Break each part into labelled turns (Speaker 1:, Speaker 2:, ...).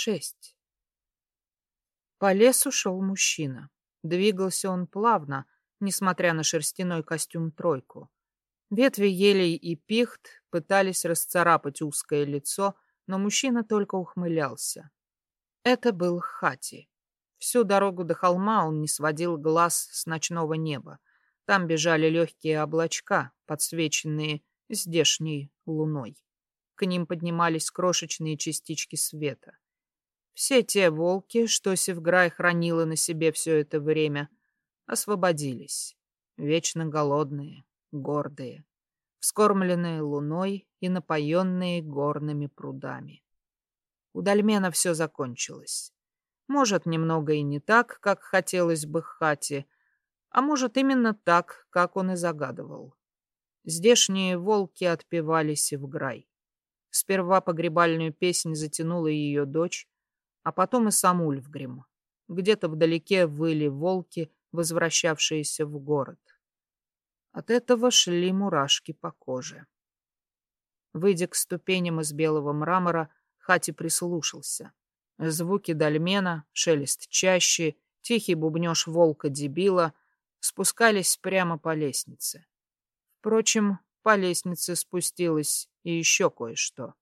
Speaker 1: Шесть. По лесу шел мужчина. Двигался он плавно, несмотря на шерстяной костюм-тройку. Ветви елей и пихт пытались расцарапать узкое лицо, но мужчина только ухмылялся. Это был Хати. Всю дорогу до холма он не сводил глаз с ночного неба. Там бежали легкие облачка, подсвеченные здешней луной. К ним поднимались крошечные частички света. Все те волки, что Севграй хранила на себе все это время, освободились. Вечно голодные, гордые, вскормленные луной и напоенные горными прудами. У Дальмена все закончилось. Может, немного и не так, как хотелось бы Хате, а может, именно так, как он и загадывал. Здешние волки отпевались в грай. Сперва погребальную песнь затянула ее дочь, а потом и сам Ульфгрим. Где-то вдалеке выли волки, возвращавшиеся в город. От этого шли мурашки по коже. Выйдя к ступеням из белого мрамора, Хати прислушался. Звуки дольмена, шелест чаще, тихий бубнеж волка-дебила спускались прямо по лестнице. Впрочем, по лестнице спустилось и еще кое-что.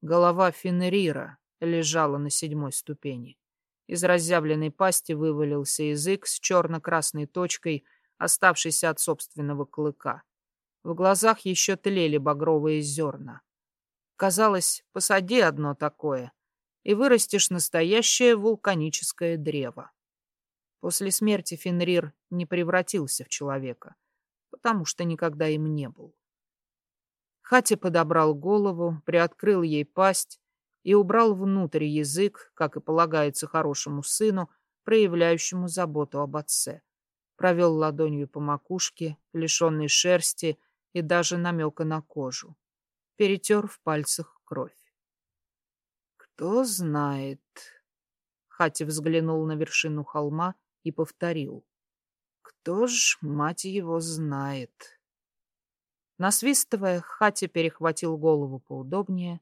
Speaker 1: Голова Фенрира лежала на седьмой ступени. Из разъявленной пасти вывалился язык с черно-красной точкой, оставшийся от собственного клыка. В глазах еще тлели багровые зерна. Казалось, посади одно такое, и вырастешь настоящее вулканическое древо. После смерти Фенрир не превратился в человека, потому что никогда им не был. Хати подобрал голову, приоткрыл ей пасть и убрал внутрь язык, как и полагается хорошему сыну, проявляющему заботу об отце. Провел ладонью по макушке, лишенной шерсти и даже намека на кожу. Перетер в пальцах кровь. «Кто знает...» Хати взглянул на вершину холма и повторил. «Кто ж, мать его, знает?» Насвистывая, Хати перехватил голову поудобнее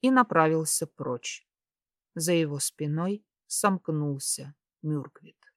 Speaker 1: и направился прочь. За его спиной сомкнулся Мюрквит.